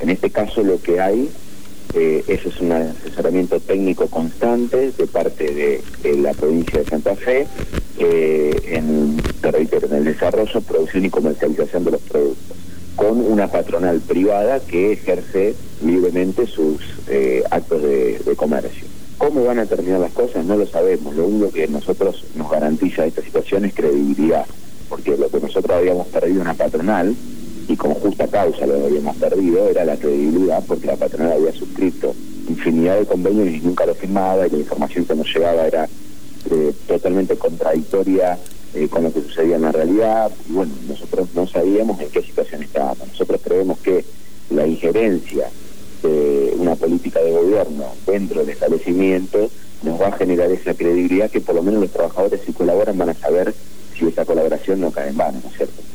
En este caso lo que hay eh, es un asesoramiento técnico constante de parte de, la provincia de Santa Fe eh, en, en el desarrollo, producción y comercialización de los productos, con una patronal privada que ejerce libremente sus eh, actos de, comercio. ¿Cómo van a terminar las cosas? No lo sabemos. Lo único que nosotros nos garantiza esta situación es credibilidad, porque lo que nosotros habíamos perdido una patronal y con justa causa lo habíamos perdido, era la credibilidad porque la patronal había suscrito infinidad de convenios y nunca lo firmaba y la información que nos llegaba era eh, totalmente contradictoria eh, con lo que sucedía en la realidad y bueno, nosotros no sabíamos en qué situación estábamos. Nosotros creemos que la injerencia de una política de gobierno dentro del establecimiento nos va a generar esa credibilidad que por lo menos los trabajadores si colaboran van a saber si esa colaboración no cae en vano, ¿no es cierto?